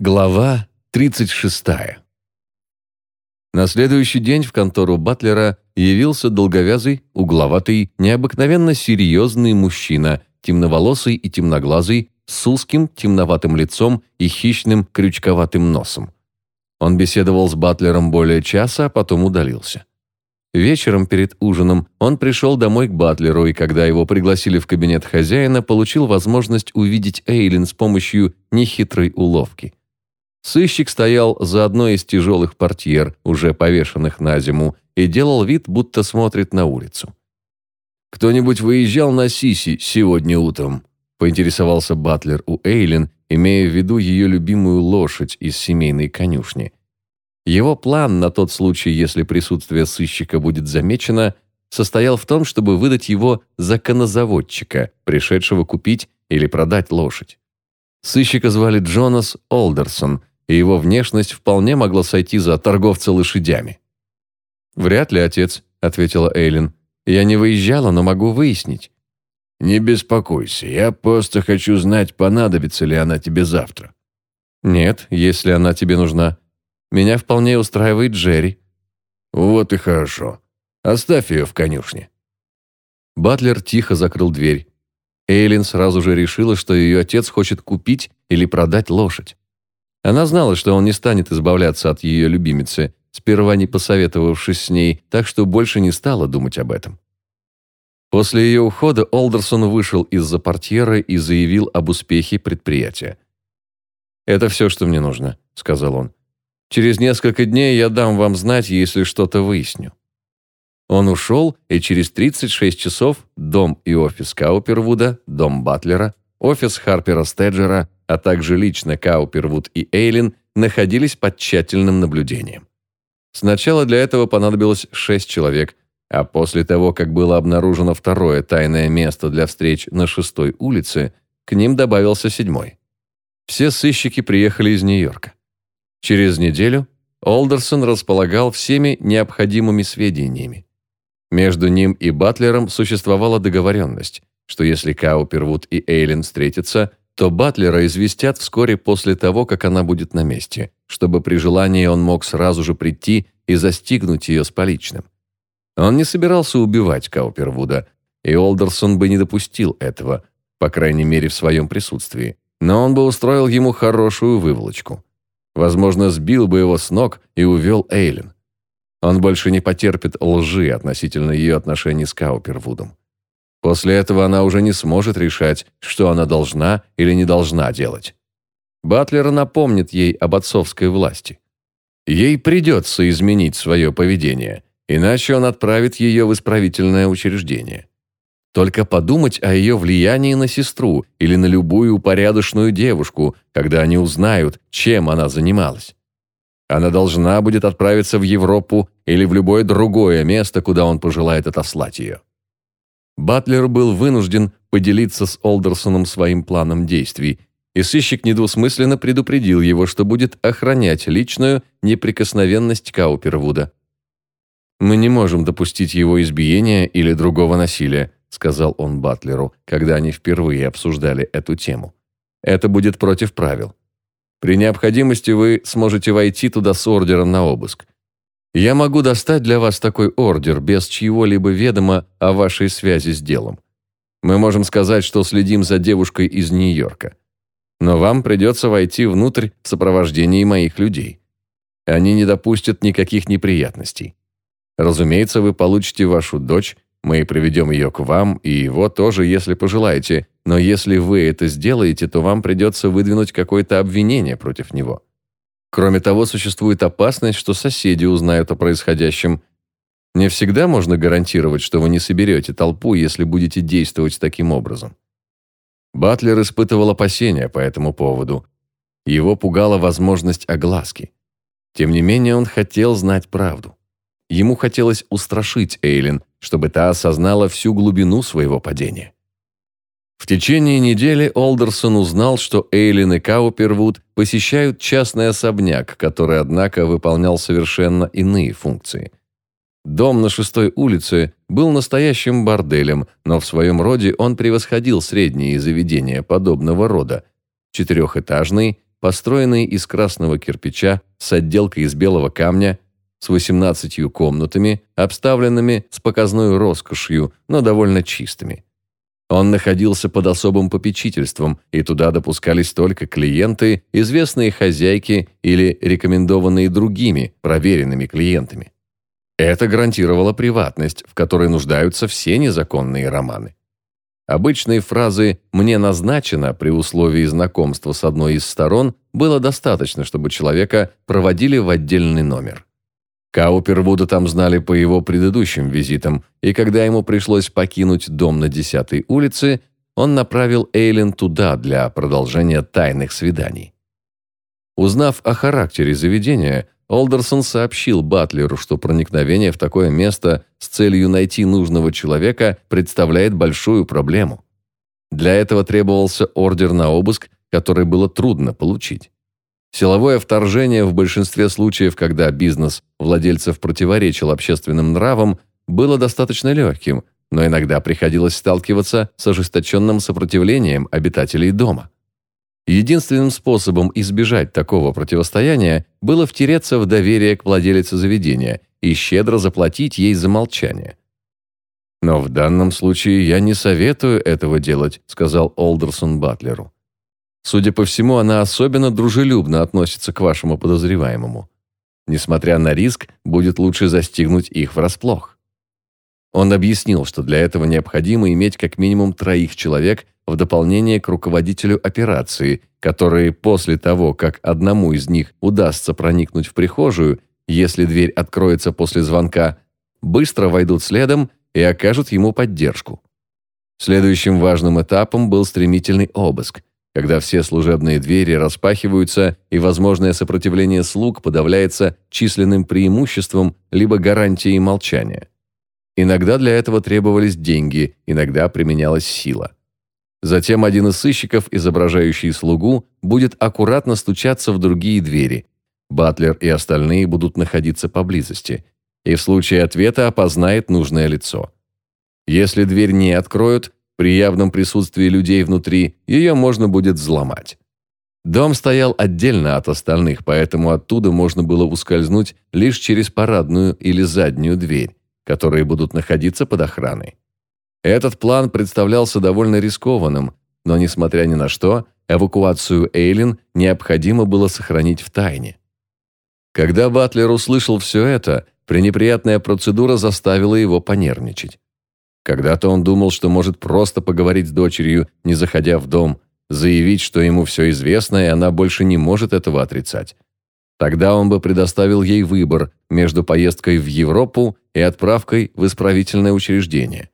Глава 36. На следующий день в контору Батлера явился долговязый, угловатый, необыкновенно серьезный мужчина, темноволосый и темноглазый, с узким, темноватым лицом и хищным, крючковатым носом. Он беседовал с Батлером более часа, а потом удалился. Вечером перед ужином он пришел домой к Батлеру, и когда его пригласили в кабинет хозяина, получил возможность увидеть Эйлин с помощью нехитрой уловки. Сыщик стоял за одной из тяжелых портьер, уже повешенных на зиму, и делал вид, будто смотрит на улицу. «Кто-нибудь выезжал на Сиси сегодня утром?» – поинтересовался Батлер у Эйлин, имея в виду ее любимую лошадь из семейной конюшни. Его план на тот случай, если присутствие сыщика будет замечено, состоял в том, чтобы выдать его за конозаводчика, пришедшего купить или продать лошадь. Сыщика звали Джонас Олдерсон, и его внешность вполне могла сойти за торговца лошадями. «Вряд ли, отец», — ответила Эйлин. «Я не выезжала, но могу выяснить». «Не беспокойся, я просто хочу знать, понадобится ли она тебе завтра». «Нет, если она тебе нужна. Меня вполне устраивает Джерри». «Вот и хорошо. Оставь ее в конюшне». Батлер тихо закрыл дверь. Эйлин сразу же решила, что ее отец хочет купить или продать лошадь. Она знала, что он не станет избавляться от ее любимицы, сперва не посоветовавшись с ней, так что больше не стала думать об этом. После ее ухода Олдерсон вышел из-за портьеры и заявил об успехе предприятия. «Это все, что мне нужно», — сказал он. «Через несколько дней я дам вам знать, если что-то выясню». Он ушел, и через 36 часов дом и офис Каупервуда, дом Батлера, офис Харпера Стеджера, а также лично Каупервуд и Эйлин находились под тщательным наблюдением. Сначала для этого понадобилось шесть человек, а после того, как было обнаружено второе тайное место для встреч на шестой улице, к ним добавился седьмой. Все сыщики приехали из Нью-Йорка. Через неделю Олдерсон располагал всеми необходимыми сведениями. Между ним и Батлером существовала договоренность, что если Каупервуд и Эйлин встретятся, то Батлера известят вскоре после того, как она будет на месте, чтобы при желании он мог сразу же прийти и застигнуть ее с поличным. Он не собирался убивать Каупервуда, и Олдерсон бы не допустил этого, по крайней мере в своем присутствии, но он бы устроил ему хорошую выволочку. Возможно, сбил бы его с ног и увел Эйлин. Он больше не потерпит лжи относительно ее отношений с Каупервудом. После этого она уже не сможет решать, что она должна или не должна делать. Батлер напомнит ей об отцовской власти. Ей придется изменить свое поведение, иначе он отправит ее в исправительное учреждение. Только подумать о ее влиянии на сестру или на любую упорядоченную девушку, когда они узнают, чем она занималась. Она должна будет отправиться в Европу или в любое другое место, куда он пожелает отослать ее. Батлер был вынужден поделиться с Олдерсоном своим планом действий, и сыщик недвусмысленно предупредил его, что будет охранять личную неприкосновенность Каупервуда. «Мы не можем допустить его избиения или другого насилия», сказал он Батлеру, когда они впервые обсуждали эту тему. «Это будет против правил. При необходимости вы сможете войти туда с ордером на обыск. Я могу достать для вас такой ордер без чьего-либо ведома о вашей связи с делом. Мы можем сказать, что следим за девушкой из Нью-Йорка. Но вам придется войти внутрь в сопровождении моих людей. Они не допустят никаких неприятностей. Разумеется, вы получите вашу дочь, мы приведем ее к вам и его тоже, если пожелаете, но если вы это сделаете, то вам придется выдвинуть какое-то обвинение против него. Кроме того, существует опасность, что соседи узнают о происходящем. Не всегда можно гарантировать, что вы не соберете толпу, если будете действовать таким образом. Батлер испытывал опасения по этому поводу. Его пугала возможность огласки. Тем не менее, он хотел знать правду. Ему хотелось устрашить Эйлин, чтобы та осознала всю глубину своего падения. В течение недели Олдерсон узнал, что Эйлин и Каупервуд посещают частный особняк, который, однако, выполнял совершенно иные функции. Дом на шестой улице был настоящим борделем, но в своем роде он превосходил средние заведения подобного рода. Четырехэтажный, построенный из красного кирпича с отделкой из белого камня, с 18 комнатами, обставленными с показной роскошью, но довольно чистыми. Он находился под особым попечительством, и туда допускались только клиенты, известные хозяйки или рекомендованные другими, проверенными клиентами. Это гарантировало приватность, в которой нуждаются все незаконные романы. Обычной фразы «мне назначено» при условии знакомства с одной из сторон было достаточно, чтобы человека проводили в отдельный номер. Каупервуда там знали по его предыдущим визитам, и когда ему пришлось покинуть дом на 10-й улице, он направил Эйлен туда для продолжения тайных свиданий. Узнав о характере заведения, Олдерсон сообщил Батлеру, что проникновение в такое место с целью найти нужного человека представляет большую проблему. Для этого требовался ордер на обыск, который было трудно получить. Силовое вторжение в большинстве случаев, когда бизнес владельцев противоречил общественным нравам, было достаточно легким, но иногда приходилось сталкиваться с ожесточенным сопротивлением обитателей дома. Единственным способом избежать такого противостояния было втереться в доверие к владелице заведения и щедро заплатить ей за молчание. «Но в данном случае я не советую этого делать», сказал Олдерсон Батлеру. «Судя по всему, она особенно дружелюбно относится к вашему подозреваемому. Несмотря на риск, будет лучше застигнуть их врасплох». Он объяснил, что для этого необходимо иметь как минимум троих человек – в дополнение к руководителю операции, которые после того, как одному из них удастся проникнуть в прихожую, если дверь откроется после звонка, быстро войдут следом и окажут ему поддержку. Следующим важным этапом был стремительный обыск, когда все служебные двери распахиваются и возможное сопротивление слуг подавляется численным преимуществом либо гарантией молчания. Иногда для этого требовались деньги, иногда применялась сила. Затем один из сыщиков, изображающий слугу, будет аккуратно стучаться в другие двери. Батлер и остальные будут находиться поблизости. И в случае ответа опознает нужное лицо. Если дверь не откроют, при явном присутствии людей внутри, ее можно будет взломать. Дом стоял отдельно от остальных, поэтому оттуда можно было ускользнуть лишь через парадную или заднюю дверь, которые будут находиться под охраной. Этот план представлялся довольно рискованным, но, несмотря ни на что, эвакуацию Эйлин необходимо было сохранить в тайне. Когда Батлер услышал все это, пренеприятная процедура заставила его понервничать. Когда-то он думал, что может просто поговорить с дочерью, не заходя в дом, заявить, что ему все известно, и она больше не может этого отрицать. Тогда он бы предоставил ей выбор между поездкой в Европу и отправкой в исправительное учреждение.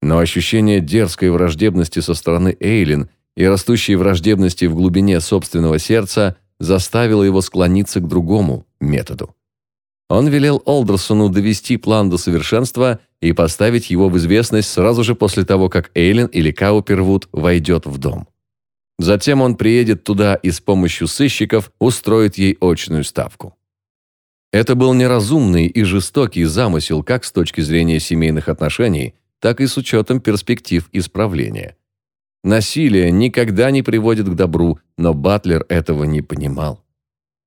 Но ощущение дерзкой враждебности со стороны Эйлин и растущей враждебности в глубине собственного сердца заставило его склониться к другому методу. Он велел Олдерсону довести план до совершенства и поставить его в известность сразу же после того, как Эйлин или Каупервуд войдет в дом. Затем он приедет туда и с помощью сыщиков устроит ей очную ставку. Это был неразумный и жестокий замысел как с точки зрения семейных отношений, так и с учетом перспектив исправления. Насилие никогда не приводит к добру, но Батлер этого не понимал.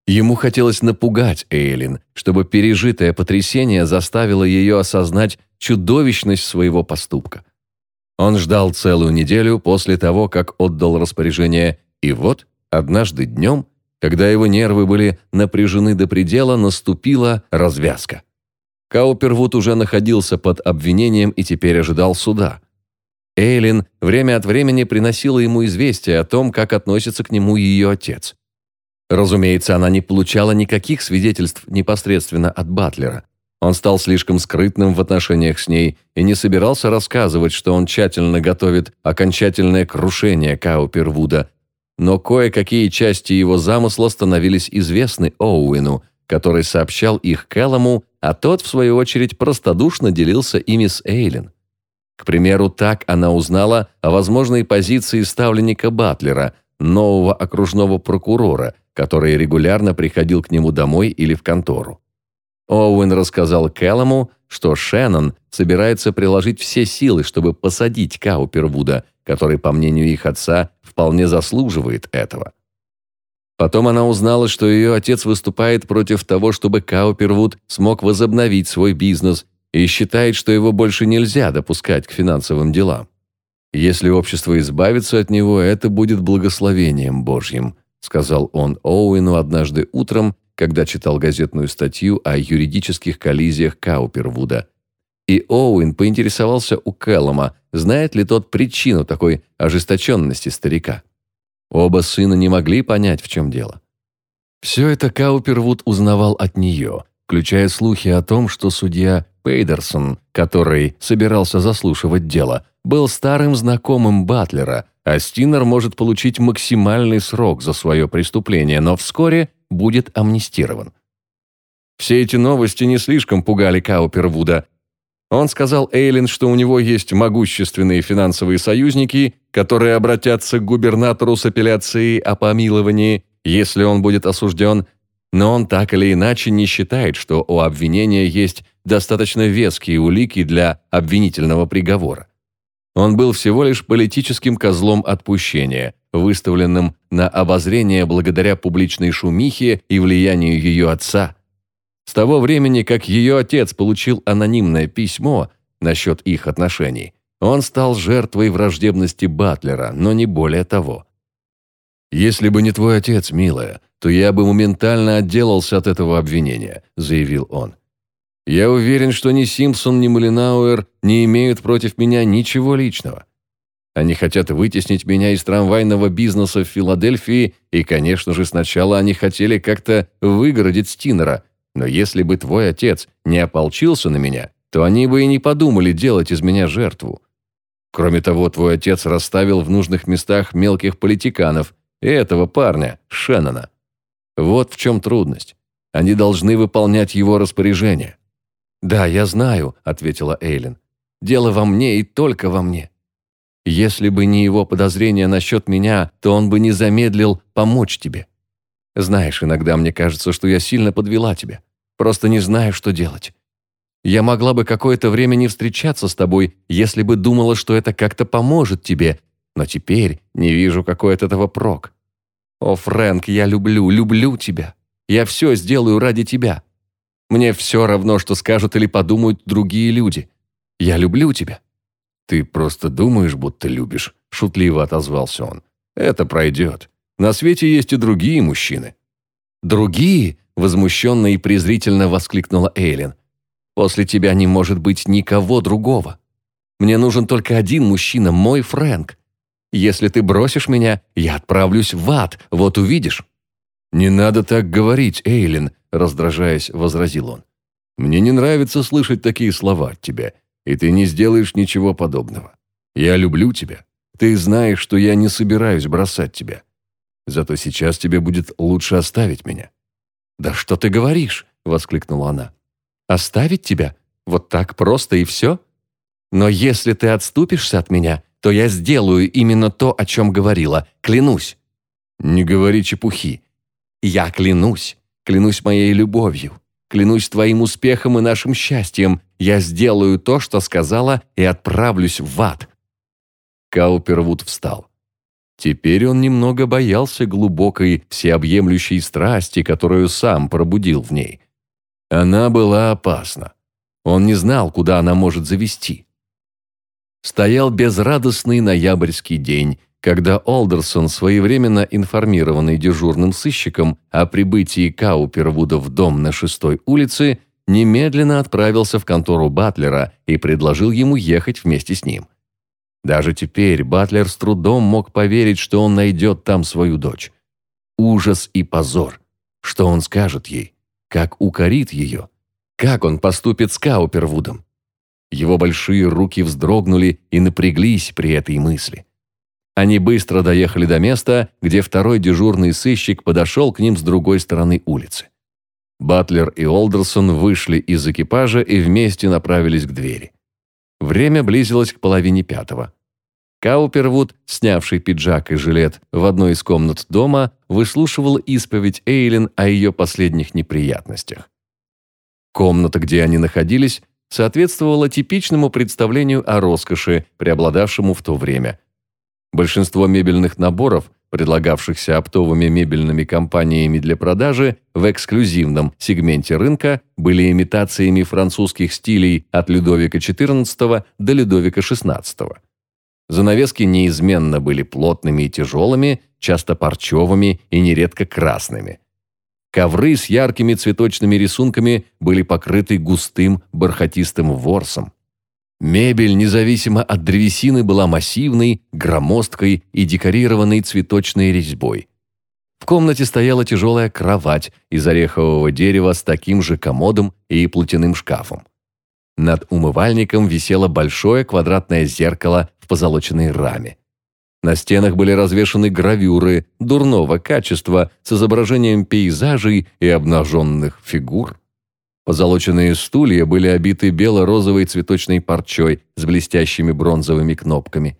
Ему хотелось напугать Эйлин, чтобы пережитое потрясение заставило ее осознать чудовищность своего поступка. Он ждал целую неделю после того, как отдал распоряжение, и вот, однажды днем, когда его нервы были напряжены до предела, наступила развязка. Каупервуд уже находился под обвинением и теперь ожидал суда. Эйлин время от времени приносила ему известия о том, как относится к нему ее отец. Разумеется, она не получала никаких свидетельств непосредственно от Батлера. Он стал слишком скрытным в отношениях с ней и не собирался рассказывать, что он тщательно готовит окончательное крушение Каупервуда, но кое-какие части его замысла становились известны Оуэну, который сообщал их Кэллому а тот, в свою очередь, простодушно делился ими с Эйлин. К примеру, так она узнала о возможной позиции ставленника Батлера, нового окружного прокурора, который регулярно приходил к нему домой или в контору. Оуэн рассказал Кэллому, что Шеннон собирается приложить все силы, чтобы посадить Каупервуда, который, по мнению их отца, вполне заслуживает этого. Потом она узнала, что ее отец выступает против того, чтобы Каупервуд смог возобновить свой бизнес и считает, что его больше нельзя допускать к финансовым делам. Если общество избавится от него, это будет благословением Божьим, сказал он Оуэну однажды утром, когда читал газетную статью о юридических коллизиях Каупервуда. И Оуэн поинтересовался у Кэллома, знает ли тот причину такой ожесточенности старика. Оба сына не могли понять, в чем дело. Все это Каупервуд узнавал от нее, включая слухи о том, что судья Пейдерсон, который собирался заслушивать дело, был старым знакомым Батлера, а Стинер может получить максимальный срок за свое преступление, но вскоре будет амнистирован. Все эти новости не слишком пугали Каупервуда. Он сказал Эйлин, что у него есть могущественные финансовые союзники, которые обратятся к губернатору с апелляцией о помиловании, если он будет осужден, но он так или иначе не считает, что у обвинения есть достаточно веские улики для обвинительного приговора. Он был всего лишь политическим козлом отпущения, выставленным на обозрение благодаря публичной шумихе и влиянию ее отца. С того времени, как ее отец получил анонимное письмо насчет их отношений, он стал жертвой враждебности Батлера, но не более того. «Если бы не твой отец, милая, то я бы моментально отделался от этого обвинения», – заявил он. «Я уверен, что ни Симпсон, ни Малинауэр не имеют против меня ничего личного. Они хотят вытеснить меня из трамвайного бизнеса в Филадельфии, и, конечно же, сначала они хотели как-то выгородить Стинера, но если бы твой отец не ополчился на меня, то они бы и не подумали делать из меня жертву. Кроме того, твой отец расставил в нужных местах мелких политиканов и этого парня, Шеннона. Вот в чем трудность. Они должны выполнять его распоряжения. «Да, я знаю», — ответила Эйлин. «Дело во мне и только во мне. Если бы не его подозрения насчет меня, то он бы не замедлил помочь тебе. Знаешь, иногда мне кажется, что я сильно подвела тебя. Просто не знаю, что делать. Я могла бы какое-то время не встречаться с тобой, если бы думала, что это как-то поможет тебе, но теперь не вижу какой от этого прок. О, Фрэнк, я люблю, люблю тебя. Я все сделаю ради тебя. Мне все равно, что скажут или подумают другие люди. Я люблю тебя». «Ты просто думаешь, будто любишь», — шутливо отозвался он. «Это пройдет. На свете есть и другие мужчины». «Другие?» — возмущенно и презрительно воскликнула Эйлин. «После тебя не может быть никого другого. Мне нужен только один мужчина, мой Фрэнк. Если ты бросишь меня, я отправлюсь в ад, вот увидишь». «Не надо так говорить, Эйлин», – раздражаясь, возразил он. «Мне не нравится слышать такие слова от тебя, и ты не сделаешь ничего подобного. Я люблю тебя. Ты знаешь, что я не собираюсь бросать тебя. Зато сейчас тебе будет лучше оставить меня». «Да что ты говоришь?» – воскликнула она. «Оставить тебя? Вот так просто и все? Но если ты отступишься от меня, то я сделаю именно то, о чем говорила, клянусь». «Не говори чепухи. Я клянусь, клянусь моей любовью, клянусь твоим успехом и нашим счастьем. Я сделаю то, что сказала, и отправлюсь в ад». Каупервуд встал. Теперь он немного боялся глубокой, всеобъемлющей страсти, которую сам пробудил в ней. Она была опасна. Он не знал, куда она может завести. Стоял безрадостный ноябрьский день, когда Олдерсон, своевременно информированный дежурным сыщиком о прибытии Каупервуда в дом на шестой улице, немедленно отправился в контору Батлера и предложил ему ехать вместе с ним. Даже теперь Батлер с трудом мог поверить, что он найдет там свою дочь. Ужас и позор. Что он скажет ей? Как укорит ее? Как он поступит с Каупервудом? Его большие руки вздрогнули и напряглись при этой мысли. Они быстро доехали до места, где второй дежурный сыщик подошел к ним с другой стороны улицы. Батлер и Олдерсон вышли из экипажа и вместе направились к двери. Время близилось к половине пятого. Каупервуд, снявший пиджак и жилет в одной из комнат дома, выслушивал исповедь Эйлин о ее последних неприятностях. Комната, где они находились, соответствовала типичному представлению о роскоши, преобладавшему в то время. Большинство мебельных наборов предлагавшихся оптовыми мебельными компаниями для продажи в эксклюзивном сегменте рынка, были имитациями французских стилей от Людовика XIV до Людовика XVI. Занавески неизменно были плотными и тяжелыми, часто парчевыми и нередко красными. Ковры с яркими цветочными рисунками были покрыты густым бархатистым ворсом. Мебель, независимо от древесины, была массивной, громоздкой и декорированной цветочной резьбой. В комнате стояла тяжелая кровать из орехового дерева с таким же комодом и платяным шкафом. Над умывальником висело большое квадратное зеркало в позолоченной раме. На стенах были развешаны гравюры дурного качества с изображением пейзажей и обнаженных фигур. Позолоченные стулья были обиты бело-розовой цветочной парчой с блестящими бронзовыми кнопками.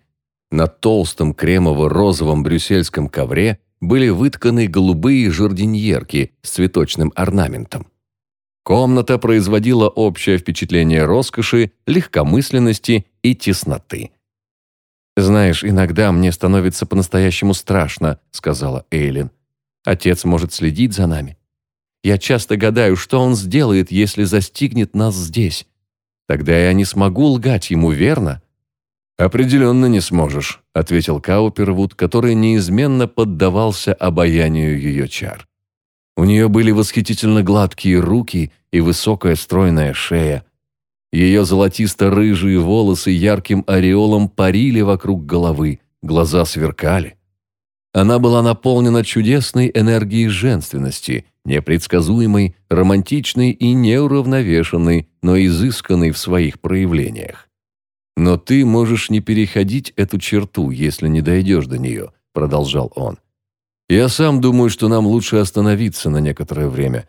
На толстом кремово-розовом брюссельском ковре были вытканы голубые жардиньерки с цветочным орнаментом. Комната производила общее впечатление роскоши, легкомысленности и тесноты. «Знаешь, иногда мне становится по-настоящему страшно», — сказала Эйлин. «Отец может следить за нами. Я часто гадаю, что он сделает, если застигнет нас здесь. Тогда я не смогу лгать ему, верно?» «Определенно не сможешь», — ответил Каупервуд, который неизменно поддавался обаянию ее чар. У нее были восхитительно гладкие руки и высокая стройная шея. Ее золотисто-рыжие волосы ярким ореолом парили вокруг головы, глаза сверкали. Она была наполнена чудесной энергией женственности, непредсказуемой, романтичной и неуравновешенной, но изысканной в своих проявлениях. «Но ты можешь не переходить эту черту, если не дойдешь до нее», — продолжал он. «Я сам думаю, что нам лучше остановиться на некоторое время.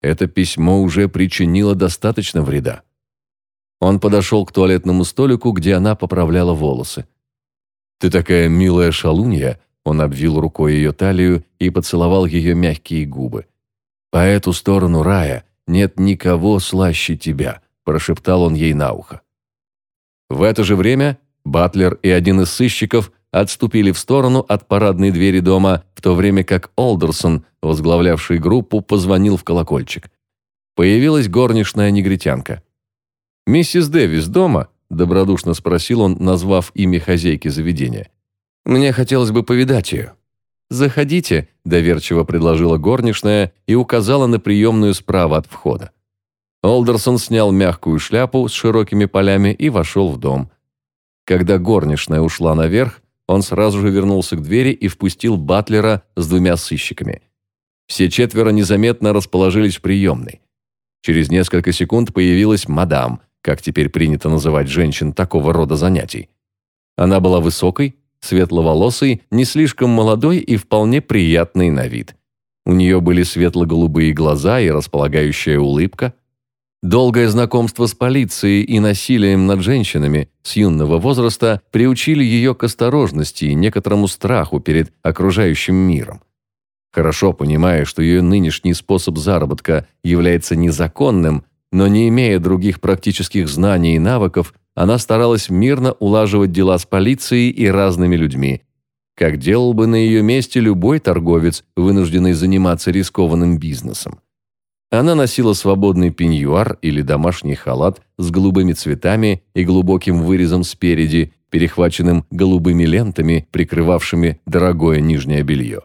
Это письмо уже причинило достаточно вреда». Он подошел к туалетному столику, где она поправляла волосы. «Ты такая милая шалунья», он обвил рукой ее талию и поцеловал ее мягкие губы. «По эту сторону рая нет никого слаще тебя», прошептал он ей на ухо. В это же время Батлер и один из сыщиков отступили в сторону от парадной двери дома, в то время как Олдерсон, возглавлявший группу, позвонил в колокольчик. Появилась горничная негритянка. «Миссис Дэвис дома?» – добродушно спросил он, назвав имя хозяйки заведения. «Мне хотелось бы повидать ее». «Заходите», – доверчиво предложила горничная и указала на приемную справа от входа. Олдерсон снял мягкую шляпу с широкими полями и вошел в дом. Когда горничная ушла наверх, он сразу же вернулся к двери и впустил Батлера с двумя сыщиками. Все четверо незаметно расположились в приемной. Через несколько секунд появилась мадам – как теперь принято называть женщин такого рода занятий. Она была высокой, светловолосой, не слишком молодой и вполне приятной на вид. У нее были светло-голубые глаза и располагающая улыбка. Долгое знакомство с полицией и насилием над женщинами с юного возраста приучили ее к осторожности и некоторому страху перед окружающим миром. Хорошо понимая, что ее нынешний способ заработка является незаконным, но не имея других практических знаний и навыков, она старалась мирно улаживать дела с полицией и разными людьми, как делал бы на ее месте любой торговец, вынужденный заниматься рискованным бизнесом. Она носила свободный пеньюар или домашний халат с голубыми цветами и глубоким вырезом спереди, перехваченным голубыми лентами, прикрывавшими дорогое нижнее белье.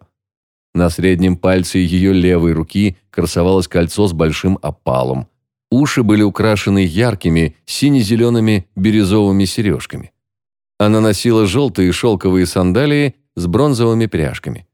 На среднем пальце ее левой руки красовалось кольцо с большим опалом – Уши были украшены яркими сине-зелеными бирюзовыми сережками. Она носила желтые шелковые сандалии с бронзовыми пряжками.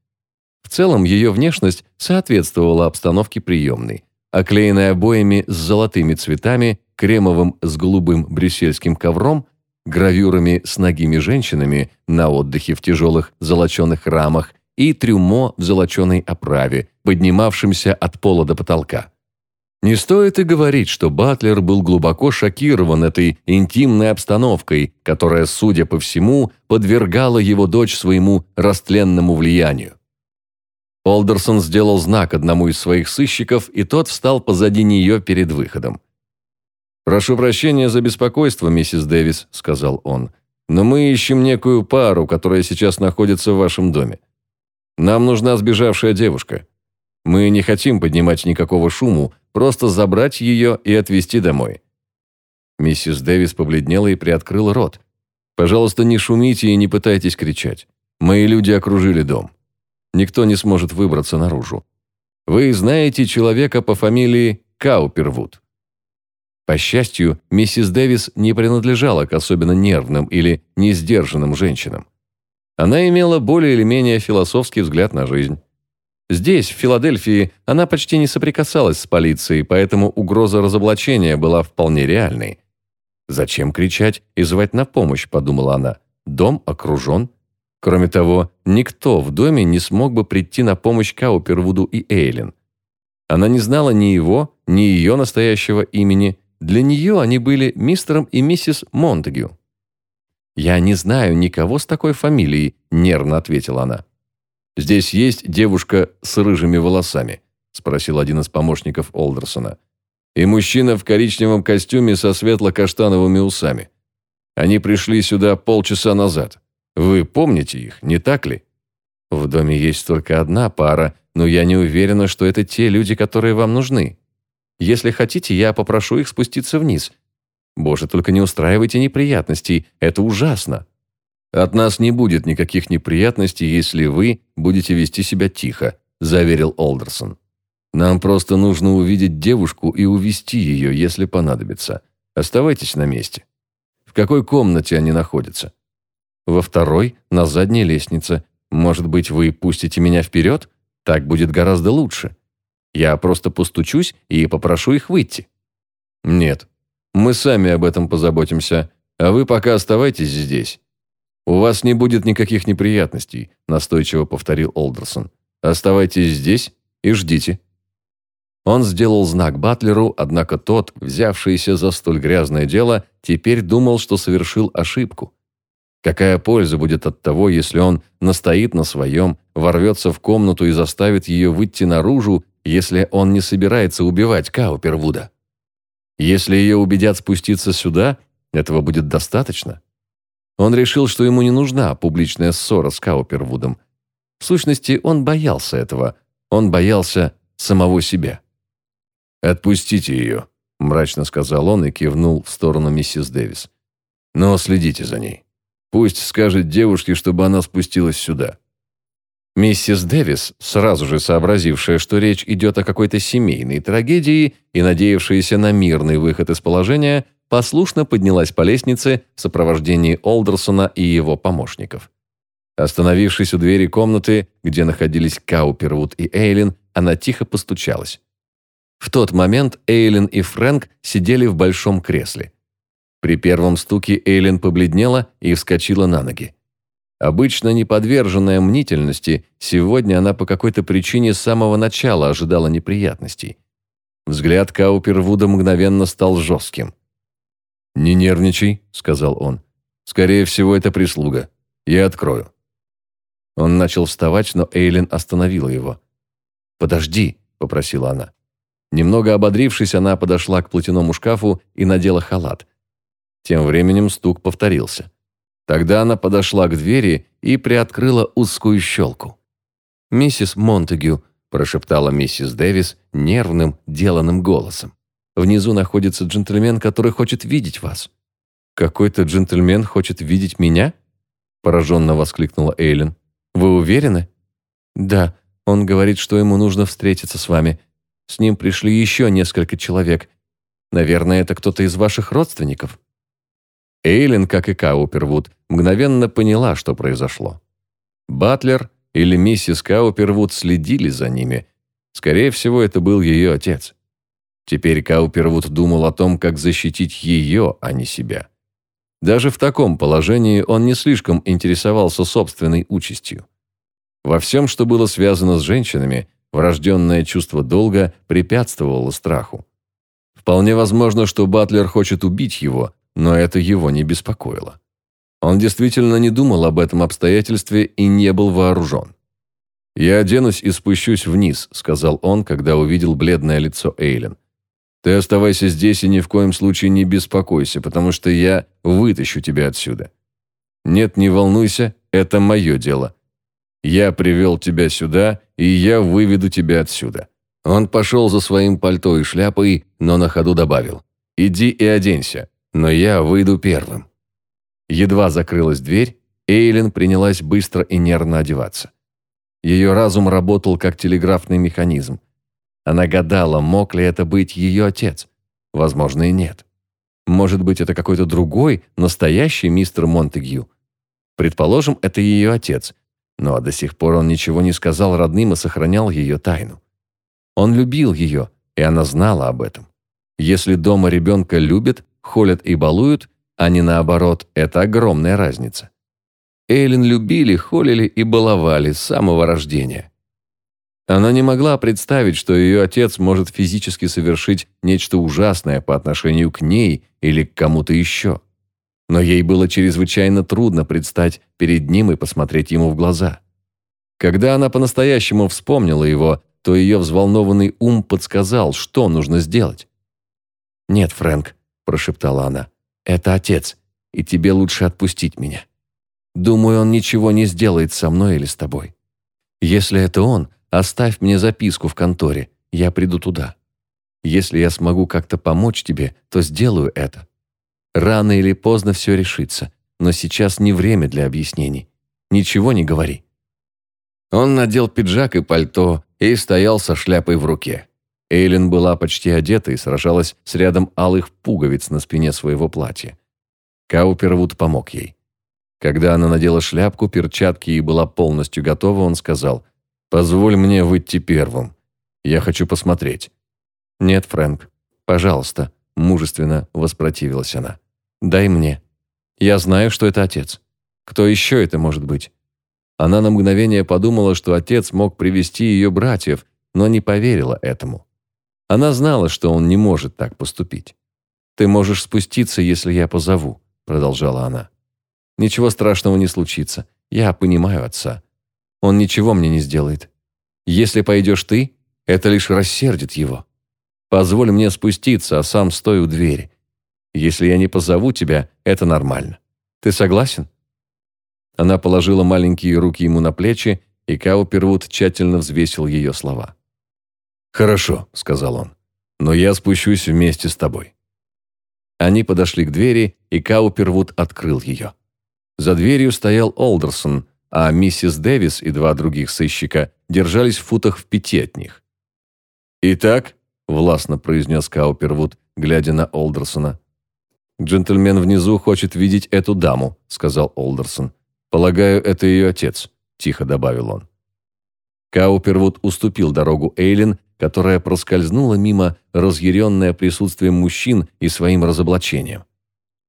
В целом ее внешность соответствовала обстановке приемной, оклеенной обоями с золотыми цветами, кремовым с голубым брюссельским ковром, гравюрами с ногими женщинами на отдыхе в тяжелых золоченых рамах и трюмо в золоченой оправе, поднимавшимся от пола до потолка. Не стоит и говорить, что Батлер был глубоко шокирован этой интимной обстановкой, которая, судя по всему, подвергала его дочь своему растленному влиянию. Олдерсон сделал знак одному из своих сыщиков, и тот встал позади нее перед выходом. «Прошу прощения за беспокойство, миссис Дэвис», — сказал он, «но мы ищем некую пару, которая сейчас находится в вашем доме. Нам нужна сбежавшая девушка. Мы не хотим поднимать никакого шуму, просто забрать ее и отвезти домой». Миссис Дэвис побледнела и приоткрыла рот. «Пожалуйста, не шумите и не пытайтесь кричать. Мои люди окружили дом. Никто не сможет выбраться наружу. Вы знаете человека по фамилии Каупервуд?» По счастью, миссис Дэвис не принадлежала к особенно нервным или несдержанным женщинам. Она имела более или менее философский взгляд на жизнь. Здесь, в Филадельфии, она почти не соприкасалась с полицией, поэтому угроза разоблачения была вполне реальной. «Зачем кричать и звать на помощь?» – подумала она. «Дом окружен». Кроме того, никто в доме не смог бы прийти на помощь Каупервуду и Эйлин. Она не знала ни его, ни ее настоящего имени. Для нее они были мистером и миссис Монтегю. «Я не знаю никого с такой фамилией», – нервно ответила она. «Здесь есть девушка с рыжими волосами?» – спросил один из помощников Олдерсона. «И мужчина в коричневом костюме со светло-каштановыми усами. Они пришли сюда полчаса назад. Вы помните их, не так ли?» «В доме есть только одна пара, но я не уверена, что это те люди, которые вам нужны. Если хотите, я попрошу их спуститься вниз. Боже, только не устраивайте неприятностей, это ужасно!» «От нас не будет никаких неприятностей, если вы будете вести себя тихо», заверил Олдерсон. «Нам просто нужно увидеть девушку и увести ее, если понадобится. Оставайтесь на месте». «В какой комнате они находятся?» «Во второй, на задней лестнице. Может быть, вы пустите меня вперед? Так будет гораздо лучше. Я просто постучусь и попрошу их выйти». «Нет, мы сами об этом позаботимся, а вы пока оставайтесь здесь. «У вас не будет никаких неприятностей», – настойчиво повторил Олдерсон. «Оставайтесь здесь и ждите». Он сделал знак Батлеру, однако тот, взявшийся за столь грязное дело, теперь думал, что совершил ошибку. Какая польза будет от того, если он настоит на своем, ворвется в комнату и заставит ее выйти наружу, если он не собирается убивать Каупервуда? Если ее убедят спуститься сюда, этого будет достаточно. Он решил, что ему не нужна публичная ссора с Каупервудом. В сущности, он боялся этого. Он боялся самого себя. «Отпустите ее», – мрачно сказал он и кивнул в сторону миссис Дэвис. «Но следите за ней. Пусть скажет девушке, чтобы она спустилась сюда». Миссис Дэвис, сразу же сообразившая, что речь идет о какой-то семейной трагедии и надеявшаяся на мирный выход из положения, послушно поднялась по лестнице в сопровождении Олдерсона и его помощников. Остановившись у двери комнаты, где находились Каупервуд и Эйлин, она тихо постучалась. В тот момент Эйлин и Фрэнк сидели в большом кресле. При первом стуке Эйлин побледнела и вскочила на ноги. Обычно не подверженная мнительности, сегодня она по какой-то причине с самого начала ожидала неприятностей. Взгляд Каупервуда мгновенно стал жестким. «Не нервничай», — сказал он. «Скорее всего, это прислуга. Я открою». Он начал вставать, но Эйлин остановила его. «Подожди», — попросила она. Немного ободрившись, она подошла к платяному шкафу и надела халат. Тем временем стук повторился. Тогда она подошла к двери и приоткрыла узкую щелку. «Миссис Монтегю», – прошептала миссис Дэвис нервным, деланным голосом. Внизу находится джентльмен, который хочет видеть вас». «Какой-то джентльмен хочет видеть меня?» Пораженно воскликнула Эйлин. «Вы уверены?» «Да, он говорит, что ему нужно встретиться с вами. С ним пришли еще несколько человек. Наверное, это кто-то из ваших родственников». Эйлин, как и Каупервуд, мгновенно поняла, что произошло. Батлер или миссис Каупервуд следили за ними. Скорее всего, это был ее отец. Теперь Каупервуд думал о том, как защитить ее, а не себя. Даже в таком положении он не слишком интересовался собственной участью. Во всем, что было связано с женщинами, врожденное чувство долга препятствовало страху. Вполне возможно, что Батлер хочет убить его, но это его не беспокоило. Он действительно не думал об этом обстоятельстве и не был вооружен. «Я оденусь и спущусь вниз», — сказал он, когда увидел бледное лицо Эйлен. Ты оставайся здесь и ни в коем случае не беспокойся, потому что я вытащу тебя отсюда. Нет, не волнуйся, это мое дело. Я привел тебя сюда, и я выведу тебя отсюда». Он пошел за своим пальто и шляпой, но на ходу добавил. «Иди и оденься, но я выйду первым». Едва закрылась дверь, Эйлин принялась быстро и нервно одеваться. Ее разум работал как телеграфный механизм. Она гадала, мог ли это быть ее отец. Возможно, и нет. Может быть, это какой-то другой, настоящий мистер Монтегью. Предположим, это ее отец, но до сих пор он ничего не сказал родным и сохранял ее тайну. Он любил ее, и она знала об этом. Если дома ребенка любят, холят и балуют, а не наоборот, это огромная разница. Эйлин любили, холили и баловали с самого рождения. Она не могла представить, что ее отец может физически совершить нечто ужасное по отношению к ней или к кому-то еще. Но ей было чрезвычайно трудно предстать перед ним и посмотреть ему в глаза. Когда она по-настоящему вспомнила его, то ее взволнованный ум подсказал, что нужно сделать. «Нет, Фрэнк», – прошептала она, – «это отец, и тебе лучше отпустить меня. Думаю, он ничего не сделает со мной или с тобой. Если это он, Оставь мне записку в конторе, я приду туда. Если я смогу как-то помочь тебе, то сделаю это. Рано или поздно все решится, но сейчас не время для объяснений. Ничего не говори». Он надел пиджак и пальто и стоял со шляпой в руке. Эйлин была почти одета и сражалась с рядом алых пуговиц на спине своего платья. Каупервуд помог ей. Когда она надела шляпку, перчатки и была полностью готова, он сказал Позволь мне выйти первым. Я хочу посмотреть». «Нет, Фрэнк, пожалуйста», – мужественно воспротивилась она. «Дай мне. Я знаю, что это отец. Кто еще это может быть?» Она на мгновение подумала, что отец мог привести ее братьев, но не поверила этому. Она знала, что он не может так поступить. «Ты можешь спуститься, если я позову», – продолжала она. «Ничего страшного не случится. Я понимаю отца. Он ничего мне не сделает. Если пойдешь ты, это лишь рассердит его. Позволь мне спуститься, а сам стой у двери. Если я не позову тебя, это нормально. Ты согласен?» Она положила маленькие руки ему на плечи, и Каупервуд тщательно взвесил ее слова. «Хорошо», — сказал он, — «но я спущусь вместе с тобой». Они подошли к двери, и Каупервуд открыл ее. За дверью стоял Олдерсон, а миссис Дэвис и два других сыщика держались в футах в пяти от них. «Итак», — властно произнес Каупервуд, глядя на Олдерсона. «Джентльмен внизу хочет видеть эту даму», — сказал Олдерсон. «Полагаю, это ее отец», — тихо добавил он. Каупервуд уступил дорогу Эйлин, которая проскользнула мимо, разъяренная присутствием мужчин и своим разоблачением.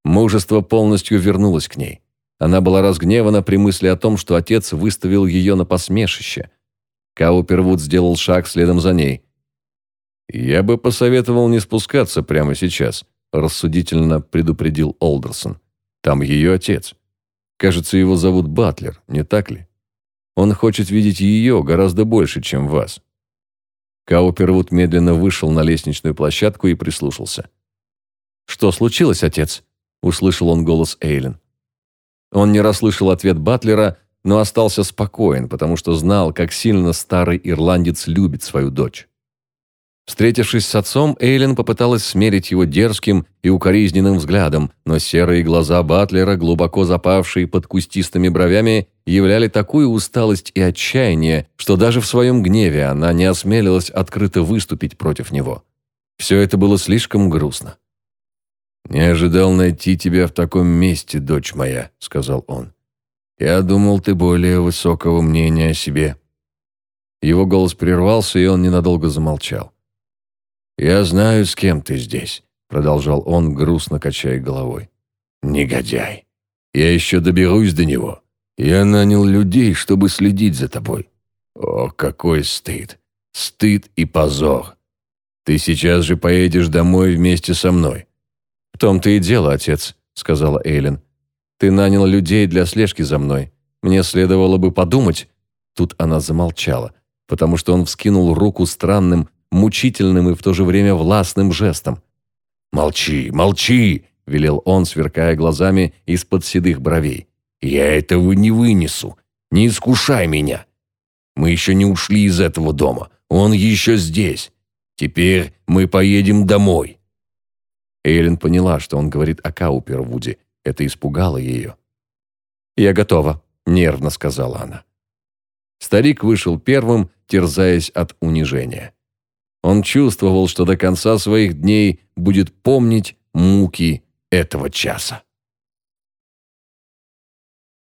Мужество полностью вернулось к ней. Она была разгневана при мысли о том, что отец выставил ее на посмешище. Каупервуд сделал шаг следом за ней. «Я бы посоветовал не спускаться прямо сейчас», рассудительно предупредил Олдерсон. «Там ее отец. Кажется, его зовут Батлер, не так ли? Он хочет видеть ее гораздо больше, чем вас». Каупервуд медленно вышел на лестничную площадку и прислушался. «Что случилось, отец?» – услышал он голос Эйлин. Он не расслышал ответ Батлера, но остался спокоен, потому что знал, как сильно старый ирландец любит свою дочь. Встретившись с отцом, Эйлин попыталась смерить его дерзким и укоризненным взглядом, но серые глаза Батлера, глубоко запавшие под кустистыми бровями, являли такую усталость и отчаяние, что даже в своем гневе она не осмелилась открыто выступить против него. Все это было слишком грустно. «Не ожидал найти тебя в таком месте, дочь моя», — сказал он. «Я думал, ты более высокого мнения о себе». Его голос прервался, и он ненадолго замолчал. «Я знаю, с кем ты здесь», — продолжал он, грустно качая головой. «Негодяй! Я еще доберусь до него. Я нанял людей, чтобы следить за тобой. О, какой стыд! Стыд и позор! Ты сейчас же поедешь домой вместе со мной. «В том-то и дело, отец», — сказала Эйлин. «Ты нанял людей для слежки за мной. Мне следовало бы подумать...» Тут она замолчала, потому что он вскинул руку странным, мучительным и в то же время властным жестом. «Молчи, молчи!» — велел он, сверкая глазами из-под седых бровей. «Я этого не вынесу. Не искушай меня. Мы еще не ушли из этого дома. Он еще здесь. Теперь мы поедем домой». Эйлин поняла, что он говорит о Каупервуде. Это испугало ее. «Я готова», — нервно сказала она. Старик вышел первым, терзаясь от унижения. Он чувствовал, что до конца своих дней будет помнить муки этого часа.